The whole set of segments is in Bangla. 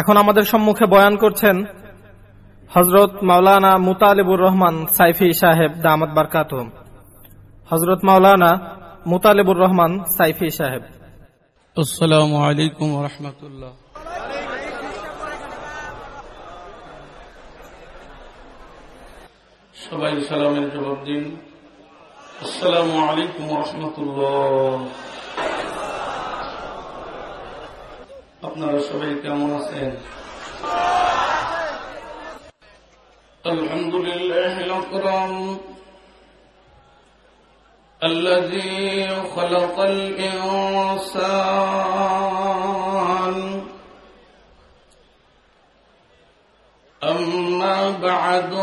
এখন আমাদের সম্মুখে বয়ান করছেন হজরত মাওলানা মুতালিবুর রহমান সাইফি সাহেব দামাত বারকাত হজরত মাওলানা মুতালিবুর রহমান সাইফি সাহেব। আসসালামু আলাইকুম রহমতুল্লাহ। সবাই সালামের জবাব দিন। আসসালামু আলাইকুম রহমতুল্লাহ। আপনারা সবাই কেমন আছেন আলহামদুলিল্লাহ الأكرم الذي خلق الإنسان بعد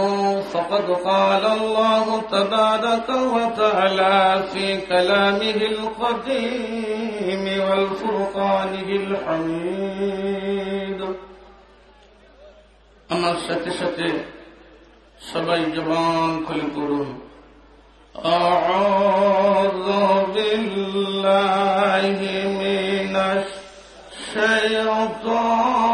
فقد قال الله تبارك وتعالى في كلامه القديم والفرقانه الحميد আমার সাথে সাথে সবাই জবান খুলে করুন أعوذ بالله من الشيطان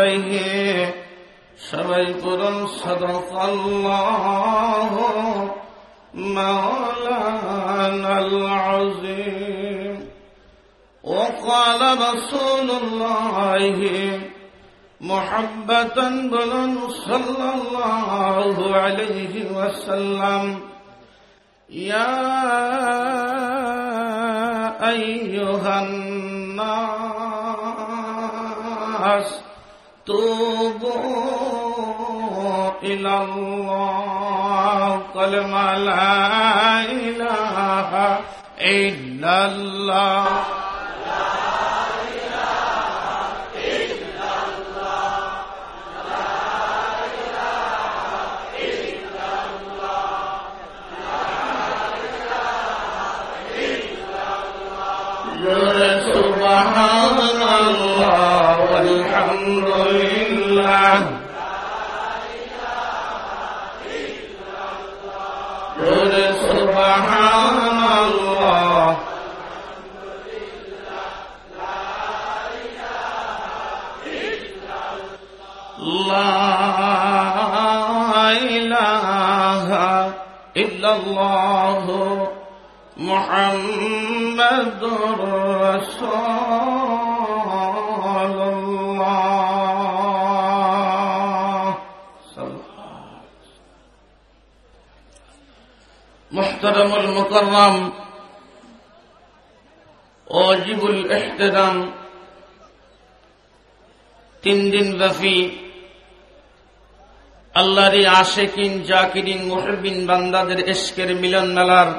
بالله সবাই করুন صدق الله مولانا العظيم وقال رسول الله محبة بلن صلى الله عليه وسلم يا أيها الناس توبوا إلى الله قل ما لا إله إلا الله سبحان الله والحمد لله سبحان الله لا إله إلا الله محمد رسول মোহতারামুল মোকরম অজিবুল এহতেদাম তিন দিন ব্যাপী আল্লাহর আশেকিন, জাকিরিন মোহরবিন বান্দাদের এসকের মিলন মেলার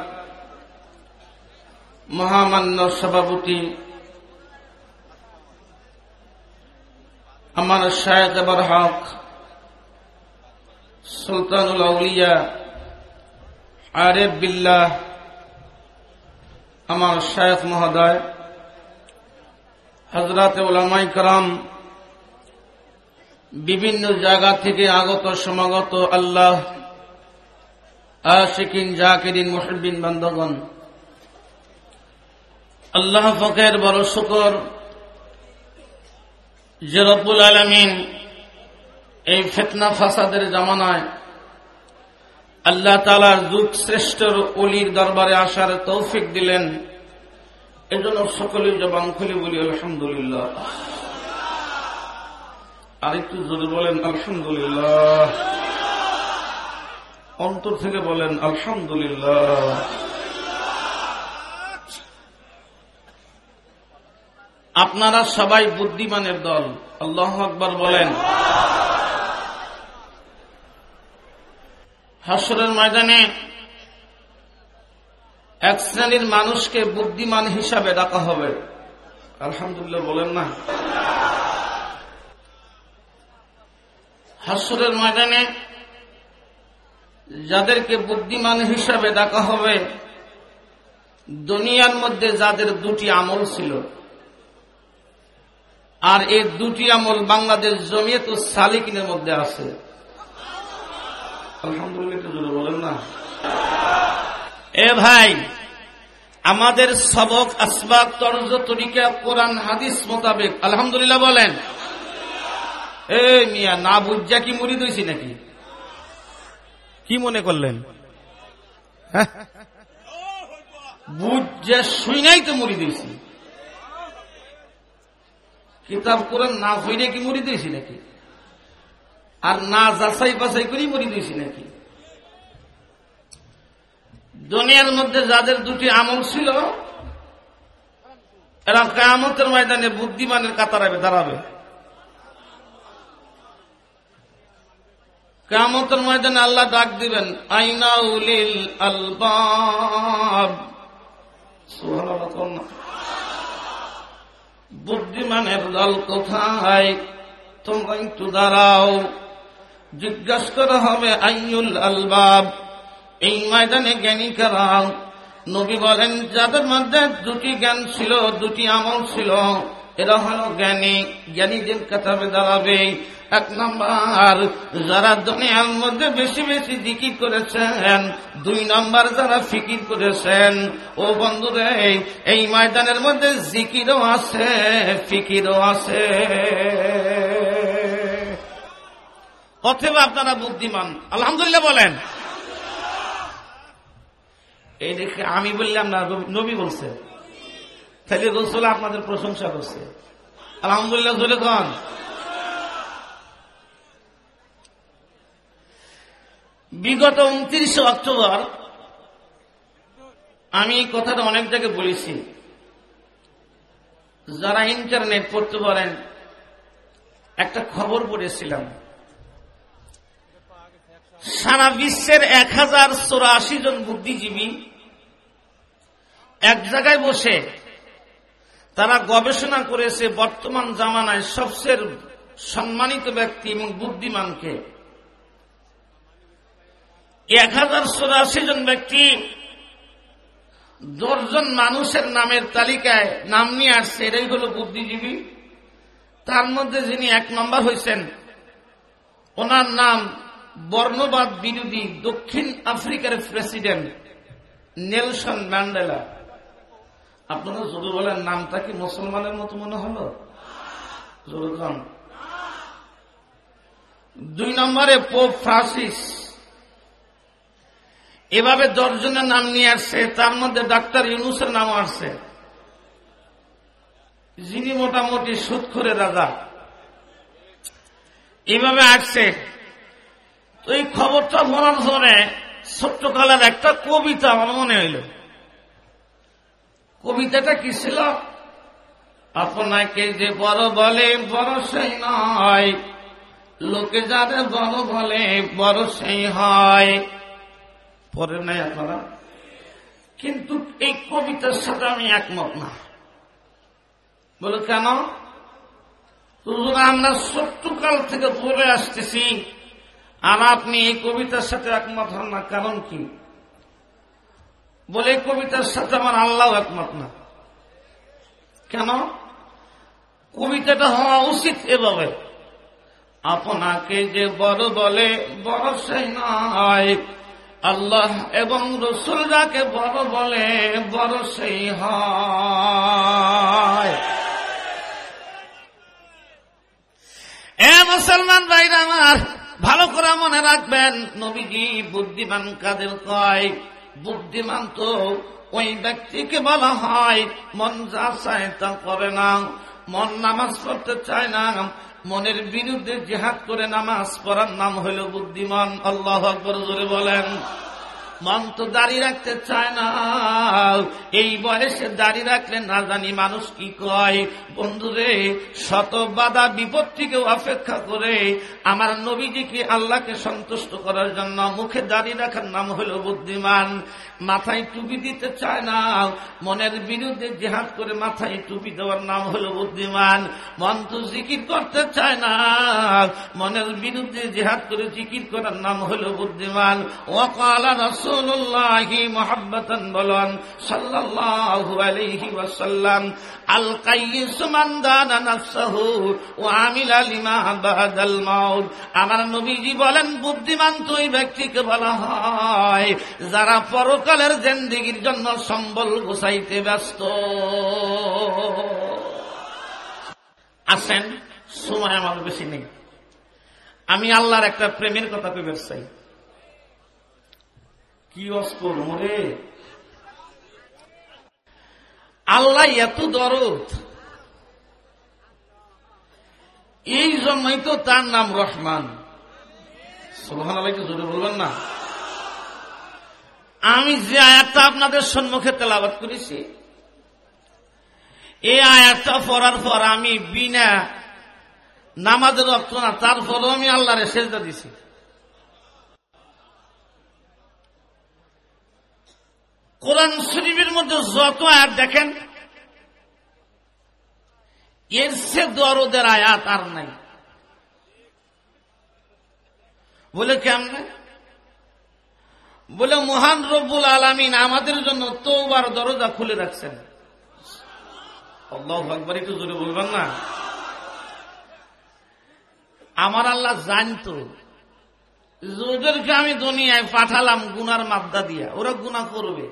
মহামান্য সভাপতি আমার শায়দ আবার হক, সুলতানুল আউলিয়া। আরেফ বিল্লাহ, আমার শায়ক মহোদয় হজরত ওলামাই কালাম বিভিন্ন জায়গা থেকে আগত সমাগত আল্লাহ, আশিকিন, জাকিরিন মুহবিন বান্ধগণ আল্লাহ ফকের বড় শুকর যে আলমিন এই ফেতনা ফাসাদের জামানায় আল্লাহ তালার যুগ শ্রেষ্ঠ অলির দরবারে আসার তৌফিক দিলেন। এজন্য সকলে জবান খুলে বলি, আলহামদুলিল্লাহ। আর একটু জোরে বলেন, আলহামদুলিল্লাহ। অন্তর থেকে বলেন, আলহামদুলিল্লাহ। আপনারা সবাই বুদ্ধিমানের দল, আল্লাহ আকবর বলেন। হাসরের ময়দানে এক শ্রেণির মানুষকে বুদ্ধিমান হিসাবে ডাকা হবে। আলহামদুলিল্লাহ বলেন না। হাসরের ময়দানে যাদেরকে বুদ্ধিমান হিসাবে ডাকা হবে, দুনিয়ার মধ্যে যাদের দুটি আমল ছিল। আর এই দুটি আমল বাংলাদেশ জমিয়ত সালিকিনের মধ্যে আছে। এ ভাই, আমাদের সবক আসবাক তরজ তরিকা কোরআন হাদিস মোতাবেক। আলহামদুলিল্লাহ বলেন। এ মিয়া, না বুঝা কি মুড়ি দইছি নাকি? কি মনে করলেন? হ্যাঁ? বুঝা শুই নাই তো মুড়ি দিয়েছি কিতাব কোরআন না হইলে কি মুড়ি দিয়েছি নাকি? আর না যাচাই বাছাই করেই মুড়ি দিয়েছি নাকি? দুনিয়ার মধ্যে যাদের দুটি আমল ছিল, এরা কামতের ময়দানে বুদ্ধিমানের কাতারাবে দাঁড়াবে। কামতের ময়দানে আল্লাহ ডাক দিবেন আইনা উলিল বুদ্ধিমানের দল কোথায়? তোমরা একটু দাঁড়াও। জিজ্ঞাসা করা হবে আইনুল আলবাব, এই ময়দানে জ্ঞানী কারাও নবী বলেন, যাদের মধ্যে দুটি জ্ঞান ছিল, দুটি আমল ছিল, এরা হলো জ্ঞানী। জ্ঞানীদের কাতাবে দাঁড়াবে। এক নম্বর, যারা দুনিয়ার মধ্যে বেশি বেশি জিকির করেছেন, দুই নম্বর যারা ফিকির করেছেন, ও বন্ধুরে, এই ময়দানের মধ্যে জিকিরও আছে, ফিকিরও আছে। অথবা আপনারা বুদ্ধিমান। আলহামদুলিল্লাহ বলেন। এই দেখে আমি বললাম না নবী বলছে। তাহলে রসুল আপনাদের প্রশংসা করছে। আলহামদুলিল্লাহ জলে কন। বিগত উনত্রিশে অক্টোবর আমি এই কথাটা অনেক জায়গায় বলেছি। যারা ইন্টারনেট পড়তে পারেন, একটা খবর পড়েছিলাম। সারা বিশ্বের এক হাজার চৌরাশি জন বুদ্ধিজীবী এক জায়গায় বসে তারা গবেষণা করেছে বর্তমান জামানায় সবচেয়ে সম্মানিত ব্যক্তি এবং বুদ্ধিমানকে। এক হাজার চৌরাশি জন ব্যক্তি দশজন মানুষের নামের তালিকায় নাম নিয়ে আসছে এটাই হল বুদ্ধিজীবী। তার মধ্যে যিনি এক নম্বর হয়েছেন ওনার নাম বর্ণবাদ বিরোধী দক্ষিণ আফ্রিকার প্রেসিডেন্ট নেলসন ম্যান্ডেলা। আপনারা বলেন, নামটা কি মুসলমানের মতো মনে হল? জোরখান দুই নম্বরে পোপ ফ্রান্সিস। এভাবে দশজনের নাম নিয়ে আসছে, তার মধ্যে ডাক্তার ইউনুসের নাম আসছে। যিনি মোটামুটি সুদ করে রাজা। এভাবে আসছে। তো এই খবরটা বলার পরে ছোট্টকালের একটা কবিতা আমার মনে হইল। কবিতাটা কি ছিল? আপনাকে যে বড় বলে বড় সেই নয়, লোকে যারে বড় বলে বড় সেই হয়। পরে নাই আপনারা? কিন্তু এই কবিতার সাথে আমি একমত না। বলে কেন? আমরা সত্যকাল থেকে পড়ে আসতেছি। আর আপনি এই কবিতার সাথে একমত হন না। কারণ কি? বলে কবিতার সাথে আমার আল্লাহ একমত না। কেন? কবিতাটা হওয়া উচিত এভাবে। আপনাকে যে বড় বলে, বড় সেই নয়। আল্লাহ এবং রসুল যাকে বড় বলে, বড় সেই হয়। এ মুসলমান ভাইরা আমার ভালো করে মনে রাখবেন, নবীজি বুদ্ধিমান কাদের কয়? বুদ্ধিমান তো ওই ব্যক্তিকে বলা হয়, মন যা চায় তা করে না। মন নামাজ পড়তে চায় না, মনের বিরুদ্ধে জেহাদ করে নামাজ পড়ার নাম হইল বুদ্ধিমান। আল্লাহ আকবর বলেন। মন তো দাঁড়িয়ে রাখতে চায় না। এই বয়সে দাঁড়িয়ে রাখলে না জানি মানুষ কি কয়। বন্ধুরে শত বাধা বিপত্তিকে অপেক্ষা করে আমার নবীজিকে আল্লাহকে সন্তুষ্ট করার জন্য মুখে দাঁড়িয়ে রাখার নাম হলো বুদ্ধিমান। মাথায় টুপি দিতে চায় না। মনের বিরুদ্ধে জেহাদ করে মাথায় টুপি দেওয়ার নাম হলো বুদ্ধিমান। মন তো জিকির করতে চায় না। মনের বিরুদ্ধে জেহাদ করে জিকির করার নাম হলো বুদ্ধিমান। ও কালা রসুল্লাহি মোহাব্বতন বলন, সাল্লাল্লাহু আলাইহি ওয়াসাল্লাম আল কাইয়িস মান দানা নাফসাহু ওয়া আমিলা লিমা বাদাল মাউত। আমার নবীজি বলেন, বুদ্ধিমান তো ওই ব্যক্তিকে বলা হয়, যারা পরকালের জিন্দেগির জন্য সম্বল গোসাইতে ব্যস্ত। আসেন, সময় আমার বেশি নেই। আমি আল্লাহর একটা প্রেমের কথা কইবার চাই। কি অস্কর মরে? আল্লাহ এত দরদ। এই জন্যই তো তার নাম রহমান। সোহান আলাইকে জোরে বলবেন না? আমি যে আয়াতটা আপনাদের সম্মুখে তেলাবাত করেছি, এই আয়াতটা পড়ার পর আমি বিনা নামাজের রক্ত না, তারপরও আমি আল্লাহরে সেজদা দিছি। কোরআন শরীফের মধ্যে যত আয়াত দেখেন, এর সে দরদের আয়াত আর নাই। বলে কেমনে? বলে, মহান রব্বুল আলমিন আমাদের জন্য তৌবার দরজা খুলে রাখছেন। একবার একটু জোরে বলবেন না? আমার আল্লাহ জানতো ওদেরকে আমি দুনিয়ায় পাঠালাম গুনার মাদ্দা দিয়া, ওরা গুণা করবে।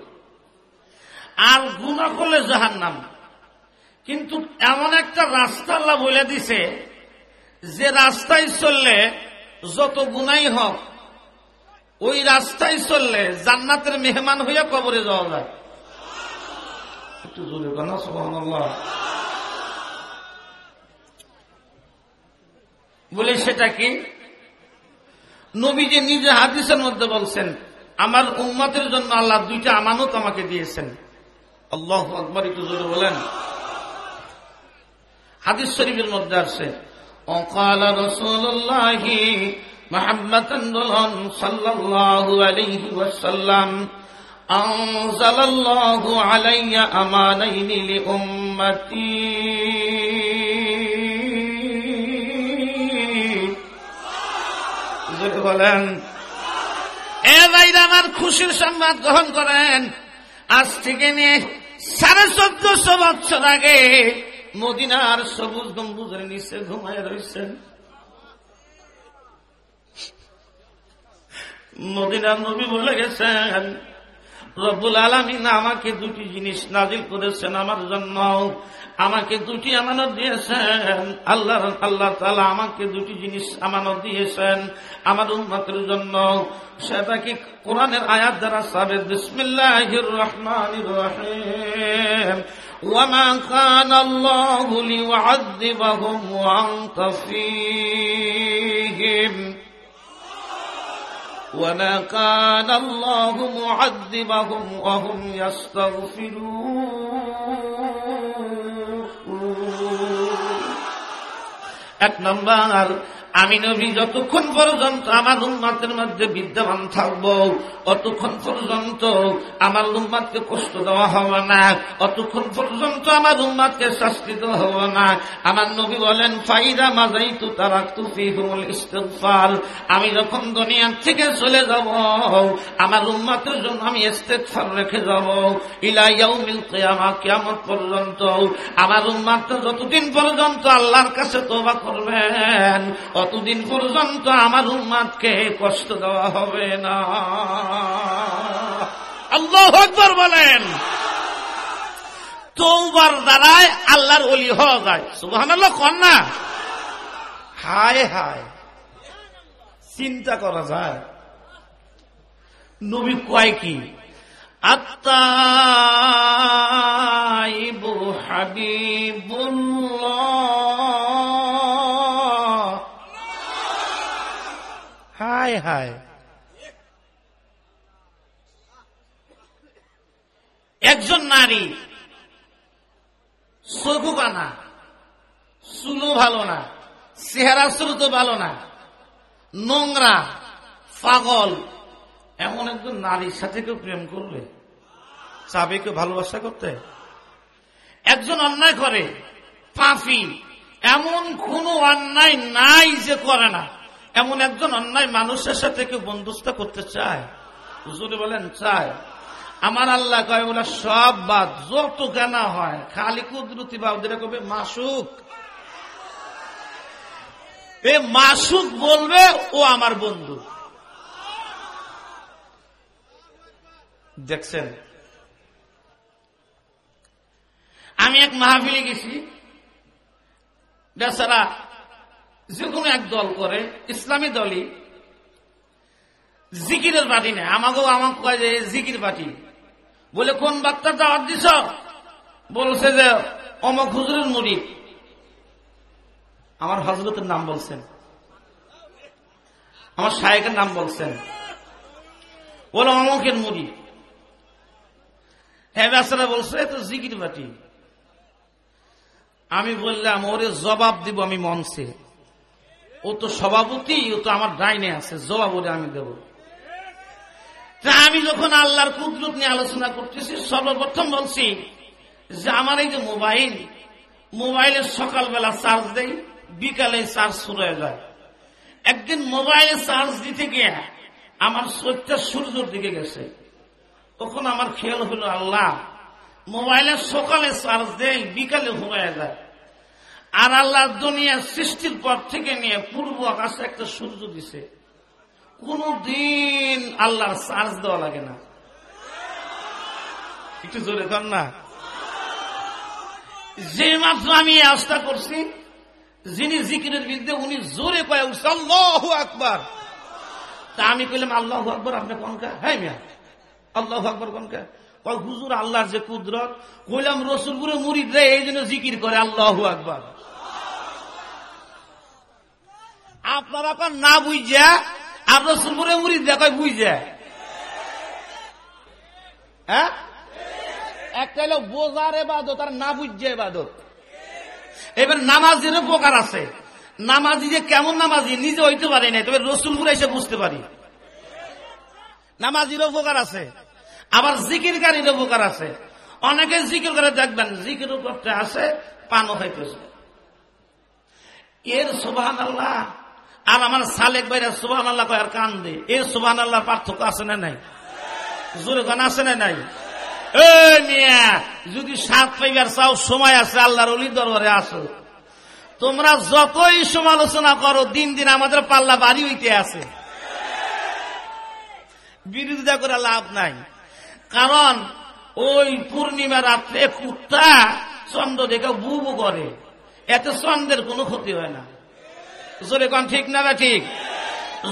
আর গুণা করলে জাহান নাম কিন্তু এমন একটা রাস্তা আল্লাহ বলে দিছে, যে রাস্তায় চললে যত গুনাই হোক ওই রাস্তায় চললে জান্নাতের মেহমান হইয়া কবরে যাওয়া যায়। একটু জোরে বলে সেটা কি? নবীজি নিজে হাদিসের মধ্যে বলছেন, আমার উম্মাতের জন্য আল্লাহ দুইটা আমানত আমাকে দিয়েছেন। আল্লাহ আকবর, একটু জোরে বলেন। হাদিস শরীফের মধ্যে আছে অকাল রসুল্লাহ محمد صلى الله عليه وسلم أنزل الله علي أمانين لأمتي বলেন এ ভাইরা আমার খুশির সংবাদ গ্রহণ করেন আজ থেকে নিয়ে সাড়ে চোদ্দশো বছর আগে মদিনার সবুজ গম্বুজের নিচে ঘুমায় রয়েছেন মদিনার নবী বলে গেছেন রব্বুল আলমিন আমাকে দুটি জিনিস নাজিল করেছেন আমার জন্য আমাকে দুটি আমানত দিয়েছেন আল্লাহ আল্লাহ তালা আমাকে দুটি জিনিস আমানত দিয়েছেন আমার উন্মতের জন্য সেটা কি কোরআনের আয়াত দ্বারা সাবেদ বিসমিল্লাহ রহমান রহিম وما كان الله ليعذبهم وأنت فيهم وما كان الله معذبهم وهم يستغفرون এক নম্বর আমি নবী, যতক্ষণ পর্যন্ত আমার উন্মাতের মধ্যে বিদ্যমান থাকব, অতক্ষণ পর্যন্ত আমার উন্মাদকে কষ্ট দেওয়া হবে না, অতক্ষণ পর্যন্ত আমার উন্মাদকে শাস্তি দেওয়া হবে না। আমার নবী বলেন, ফাইদা মাজাই তু তারা তুফি তুফিহুল ইস্তেফার আমি যখন দুনিয়ার থেকে চলে যাব, আমার উন্মাতের জন্য আমি ইস্তেফার রেখে যাব। ইলাইয়াও মিলতে আমার কেমন পর্যন্ত। আমার উন্মাদটা যতদিন পর্যন্ত আল্লাহর কাছে তোবা করবেন অতদিন পর্যন্ত আমার উম্মাদকে কষ্ট দেওয়া হবে না? আল্লাহ একবার বলেন। তৌবার দ্বারায় আল্লাহর অলি হওয়া যায়। সুবাহান আল্লাহ কন না? হায় হায়। চিন্তা করা যায়। নবী কয় কি? আত্মাইবু হাবিবুল্লাহ। হায় হায়। একজন নারী চকু কানা চুলো ভালো না চেহারা স্রোত ভালো না, নোংরা, পাগল। এমন একজন নারীর সাথে কেউ প্রেম করবে? চাবে কেউ ভালোবাসা করতে? একজন অন্যায় করে পাফি এমন কোন অন্যায় নাই যে করে না। এমন একজন অন্যায় মানুষের সাথে কেউ বন্ধুস্থ করতে চায়? বলেন, চায়। আমার আল্লাহ কয় বলে সব বাদ, যত গানা হয়, খালি কুদরতি বা ওদের কবে? মাসুক। এ মাসুক বলবে, ও আমার বন্ধু। দেখছেন? আমি এক মাহফিলে গেছি। বেচারা যে কোনো এক দল করে, ইসলামী দলই জিকিরের পার্টি নেই আমাকেও আমাকে কয় যে জিকির পার্টি বলে, কোন বার্তার দাওয়াত দিছ? বলছে যে অমক হুজুরের মুড়ি। আমার হজরতের নাম বলছেন। আমার শায়েকের নাম বলছেন। বলে, অমকের মুড়ি। হ্যাঁ বলছে তো জিকির পার্টি আমি বললাম, ওরে জবাব দিব আমি মঞ্চে। ও তো সভাপতি, ও তো আমার ডাইনে আছে জবাব ওরে আমি দেব। তা আমি যখন আল্লাহর কুদরত নিয়ে আলোচনা করতেছি, সর্বপ্রথম বলছি যে আমার এই যে মোবাইল, মোবাইলে সকালবেলা চার্জ দেয় বিকালে চার্জ শুরু হয়ে যায়। একদিন মোবাইলে চার্জ দিতে গিয়ে আমার চোখটা সূর্যের দিকে গেছে। তখন আমার খেয়াল হলো, আল্লাহ, মোবাইলে সকালে চার্জ দেয় বিকালে ঘুমায় যায়। আর আল্লাহ দুনিয়া সৃষ্টির পর থেকে নিয়ে পূর্ব আকাশে একটা সূর্য দিছে। কোন দিন আল্লাহর চার্জ দেওয়া লাগে না। একটু জোরে কর না। যে মাত্র আমি আস্থা করছি যিনি জিকিরের বিরুদ্ধে উনি জোরে কয়ে উঠছে আল্লাহ আকবার। তা আমি কইলাম আল্লাহ আকবর আপনি কনকা হ্যাঁ মিয়া আল্লাহ আকবর কনকা কয়, হুজুর, আল্লাহর যে কুদরত। কইলাম রসুলপুরে মুড়ি রে এই জন্য জিকির করে, আল্লাহ আকবর। আপনারা এখন না বুঝা আর রসুলপুরে মুড়ি দেখায় বুঝা হ্যাঁ? একটা হলো বোঝার এবাদত আর না বুঝছে এবাদত। এবার নামাজেরও প্রকার আছে। নামাজি যে কেমন নামাজি, নিজে হইতে পারে না তবে রসুলপুরে এসে বুঝতে পারি। নামাজিরও উপকার আছে। আবার জিকিরকারীর উপকার আছে। অনেকে জিকির করে দেখবেন, জিকির করতে আছে, পানও খাইতেছে এর সুবাহান আল্লাহ আর আমার সালেক বাইরে সুবাহান আল্লাহ কয়, আর কান দে এর সুবাহান আল্লাহ পার্থক্য আছে না নাই? জোরে গান আছে না নাই? মিয়া, যদি সাত পাইবার চাও, সময় আছে, আল্লাহর অলি দরবারে আসো। তোমরা যতই সমালোচনা করো, দিন দিন আমাদের পাল্লা বাড়ি হইতে আছে। বিরোধিতা করে লাভ নাই। কারণ ওই পূর্ণিমা রাত্রে কুত্তা চন্দ্র দেখে বুবু করে। এতে চন্দ্রের কোনো ক্ষতি হয় না। জোরে কন, ঠিক না বা ঠিক?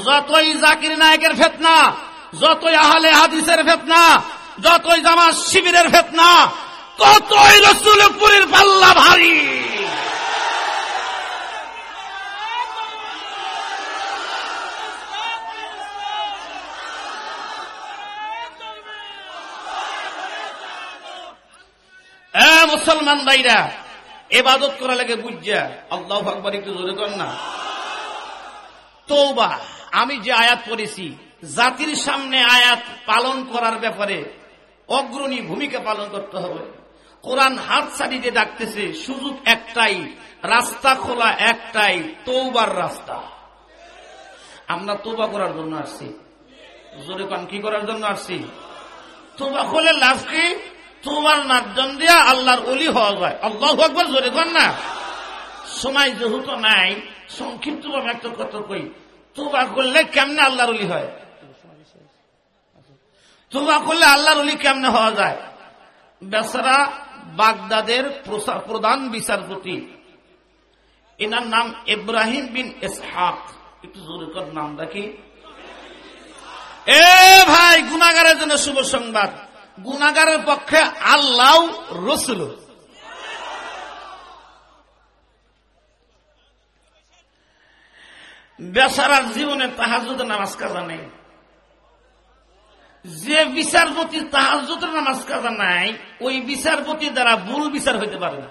যতই জাকির নায়কের ফেতনা, যতই আহলে হাদিসের ফেতনা, যতই জামা শিবিরের ফেতনা, ততই রসুলপুরের পাল্লা ভারী। মুসলমান ভাইরা, এবাদত করা লাগে বুঝা। আল্লাহ আকবর, একটু জোরে কর না। তৌবা আমি যে আয়াত পড়েছি, জাতির সামনে আয়াত পালন করার ব্যাপারে অগ্রণী ভূমিকা পালন করতে হবে। কোরআন হাত ছাড়িতে ডাকতেছে, সুযোগ একটাই, রাস্তা খোলা একটাই তৌবার রাস্তা। আমরা তোবা করার জন্য আসছি। জোরে পান কি করার জন্য আসছি? তোবা খোলে লাভ কি? তোমার মাধ্যম দিয়া আল্লাহর অলি হওয়া যায়। আল্লাহ একবার জোরে কর না। সময় যেহেতু নাই সংক্ষিপ্ত ভাবে একটা কথা কই। তোবা করলে কেমনে আল্লাহর অলি হয়? তোবা করলে আল্লাহর অলি কেমনে হওয়া যায়? বেচারা বাগদাদের প্রধান বিচারপতি। এনার নাম ইব্রাহিম বিন ইসহাক। একটু জোরে কর নামটা কি? এ ভাই গুনাগারের জন্য শুভ সংবাদ। গুনাগারের পক্ষে আল্লাহ রসুল বেসারার জীবনে তাহাজুদ নামাজ কাজা নেই। যে বিচারপতি তাহাজুদের নামাজ কাজা নাই, ওই বিচারপতি দ্বারা ভুল বিচার হইতে পারে না।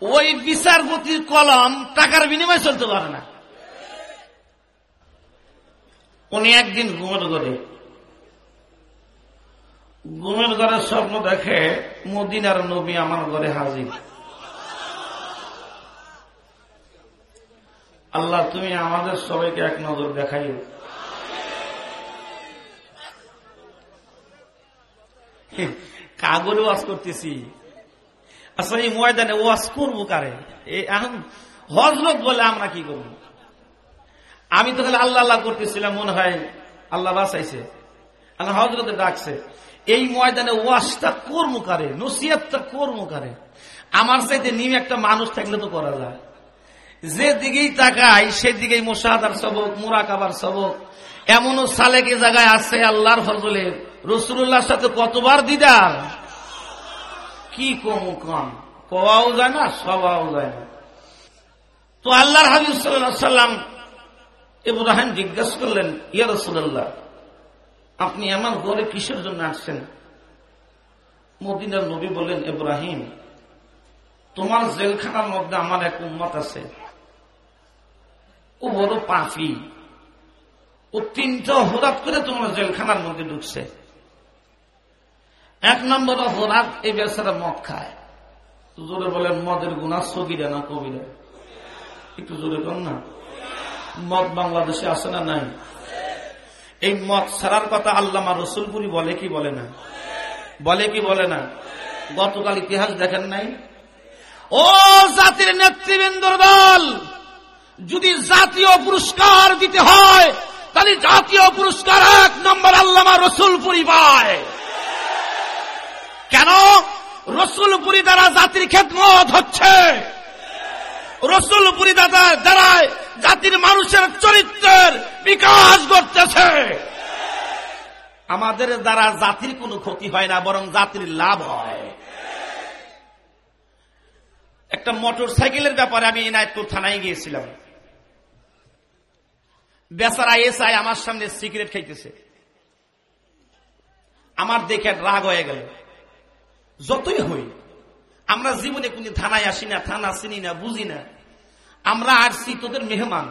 ওই বিচারপতির কলম টাকার বিনিময়ে চলতে পারে না। উনি একদিন ঘুমের ঘরে ঘুমের ঘরে স্বপ্ন দেখে মদিনার নবী আমার ঘরে হাজির। আল্লাহ, তুমি আমাদের সবাইকে এক নজর দেখাইও। কাগরে ওয়াজ করতেছি। আচ্ছা এই ময়দানে ওয়াজ করব কারে? এই এখন হজরত বলে আমরা কি করব? আমি তো খালি আল্লাহ আল্লাহ করতেছিলাম, মনে হয় আল্লাহ বাসাইছে এখন হজরতে ডাকছে। এই ময়দানে ওয়াজটা করব কারে নসিয়াতটা করব কারে। আমার চাইতে নিম একটা মানুষ থাকলে তো করা যায়। যে দিকেই তাকাই, সেদিকেই মোশাহাদার সবক, মোরাকাবার সবক। এমনও সালেকে জায়গায় আছে আল্লাহর ফজলে। রসুল্লাহর সাথে কতবার দিদার কি কম কম? কওয়াও যায় না সবাও যায় না। তো আল্লাহর হাবিব সাল্লাম ইব্রাহিম জিজ্ঞাসা করলেন, ইয়া রসুল্লাহ আপনি আমার ঘরে কিসের জন্য আসছেন? মদিনার নবী বললেন, ইব্রাহিম, তোমার জেলখানার মধ্যে আমার এক উম্মত আছে। ও বড় পাফি ও তিনটা হরাত করে তোমার জেলখানার মধ্যে ঢুকছে। এক নম্বর হরাত এই বেচারা মদ খায়। জোরে বলেন, মদের গুণা সগিরা না কবিরা? একটু জোরে কর না। মদ বাংলাদেশে আসে না নাই? এই মদ ছাড়ার কথা আল্লামা রসুলপুরি বলে কি বলে না? বলে কি বলে না? গতকাল ইতিহাস দেখেন নাই? ও জাতির নেতৃবৃন্দর দল, যদি জাতীয় পুরস্কার দিতে হয়, তাহলে জাতীয় পুরস্কার এক নম্বর আল্লামা রসুলপুরি পায়। কেন? রসুলপুরি দ্বারা জাতির খেদমত হচ্ছে। রসুলপুরি দাদা দ্বারায় জাতির মানুষের চরিত্রের বিকাশ ঘটতেছে। আমাদের দ্বারা জাতির কোনো ক্ষতি হয় না, বরং জাতির লাভ হয়। একটা মোটর সাইকেলের ব্যাপারে আমি এনায়তপুর থানায় গিয়েছিলাম। বেচারা এসআই আমার সামনে সিগারেট খাইতেছে। আমার দেখে রাগ হয়ে গেল। যতই হই, আমরা জীবনে কোন থানায় আসি না, থানা চিনি না, বুঝি না। আমরা আসছি তোদের মেহমান।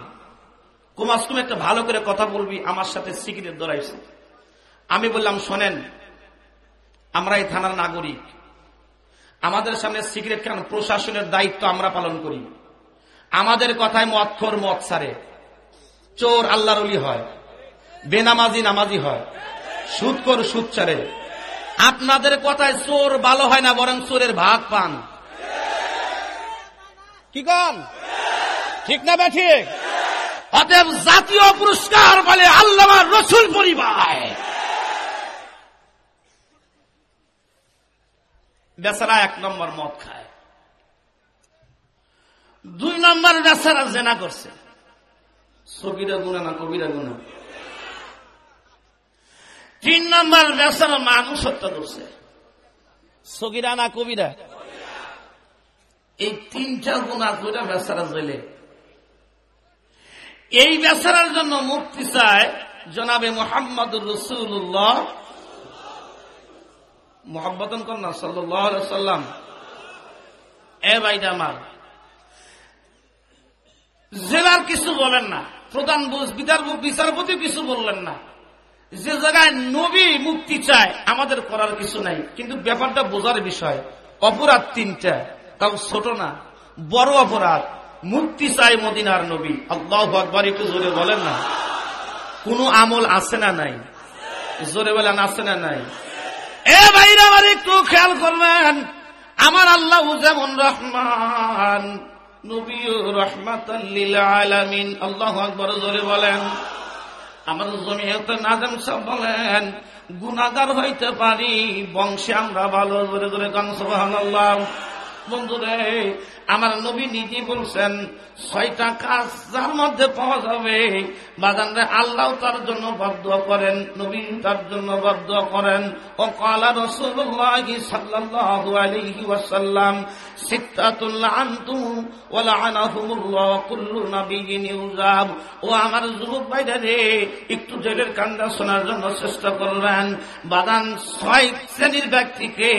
কুমাস তুমি একটা ভালো করে কথা বলবি, আমার সাথে সিগারেট দৌড়াইছে আমি বললাম, শোনেন, আমরা এই থানার নাগরিক। আমাদের সামনে সিগারেট কেন? প্রশাসনের দায়িত্ব আমরা পালন করি। আমাদের কথায় মদ খোর মদ সারে। চোর আল্লাহর হয়। বেনামাজি নামাজি হয়। সুদকর সুদ চারে আপনাদের কথায় চোর ভালো হয় না, বরং চোরের ভাগ পান। কি কন? ঠিক না বেঠি অতএব জাতীয় পুরস্কার বলে আল্লাহ রসুল পরিবার। বেচারা এক নম্বর মদ খায়। দুই নম্বর বেচারা জেনা করছে। সবিরা গুণা না কবিরা গুণা তিন নম্বর বেচারা মানুষ হত্যা করছে। সগিরা না কবিরা? এই তিনটা গুণা করে বেচারা জেলে। এই বেচারার জন্য মুক্তি চায় জনাবে মোহাম্মদ রসুল্লাহ মোহাম্মতন কন্যা সাল্লাম এ বাইটা আমার। জেলার কিছু বলেন না, প্রধান বিচারপতি কিছু বললেন না। যে জায়গায় নবী মুক্তি চায়, আমাদের করার কিছু নাই। কিন্তু ব্যাপারটা বোঝার বিষয়, অপরাধ তিনটা, তাও ছোট না, বড় অপরাধ। মুক্তি চায় মদিনার নবী। আল্লাহ আকবর, একটু জোরে বলেন না। কোন আমল আছে না নাই? জোরে বলেন, আছে না নাই? এ ভাইরা আমার একটু খেয়াল করবেন, আমার আল্লাহ যেমন রহমান নবী রহমাতাল্লিল আলামিন। আল্লাহ আকবর, জোরে বলেন। আমার জমিয়তে নাজাম সাহেব বলেন গুণাগার হইতে পারি, বংশে আমরা ভালো, জোরে গান সুবহানাল্লাহ। বন্ধুরে, আমার নবী নিজে বলছেন, ছয়টা কাজ যার মধ্যে পাওয়া যাবে, বাজানরে আল্লাহ তার জন্য বদ্ধ করেন, নবী তার জন্য বদ্ধ করেন। ও কালা রসুল্লাহ সাল্লাহ আলহি ওয়াসাল্লাম ও আমার যুবক ভাইরা রে, একটু জেলের কান্দা শোনার জন্য চেষ্টা করবেন। বাদান ছয় শ্রেণির ব্যক্তিকে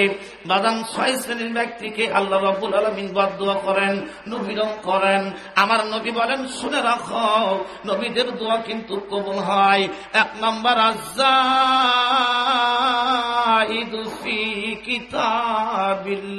বাদান ছয় শ্রেণির ব্যক্তিকে আল্লাহ রাব্বুল আলামিন বদদোয়া করেন নবীরম করেন। আমার নবী বলেন, শুনে রাখো, নবীদের দোয়া কিন্তু কবুল হয়। এক নম্বর আজ্জাইদু ফি কিতাবিল্লাহ।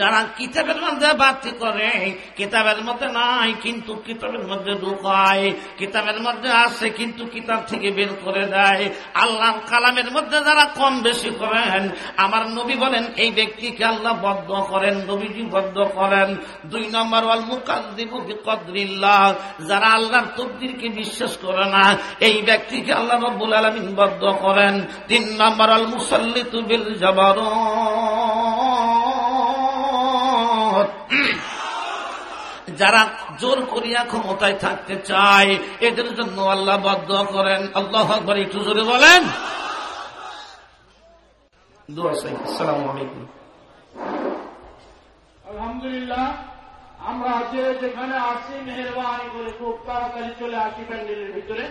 যারা কিতাবের মধ্যে বাতি করে, কিতাবের মধ্যে নাই, কিন্তু কিতাবের মধ্যে ঢুকায়, কিতাবের মধ্যে আছে, কিন্তু কিতাব থেকে বের করে দেয়। আল্লাহ কালামের মধ্যে যারা কম বেশি করেন, আমার নবী বলেন, এই ব্যক্তিকে আল্লাহ বদ্ধ করেন, নবীজি বদ্ধ করেন। দুই নম্বর, ওয়াল মুকাদ্দিবু বিকদরিল্লাহ, যারা আল্লাহর তকদিরকে বিশ্বাস করে না, এই ব্যক্তিকে আল্লাহ রব্বুল আলামিন বদ্ধ করেন। তিন নম্বর আল মুসাল্লিতু বিল জাবারুত যারা জোর করিয়া ক্ষমতায় থাকতে চায়, এদের জন্য আল্লাহ বদ্ধ করেন। আল্লাহ আকবর, একটু জোরে বলেন। আলহামদুলিল্লাহ, আমরা যে যেখানে আসি মেহরবানি করে খুব তাড়াতাড়ি চলে আসি প্যান্ডেলের ভিতরে।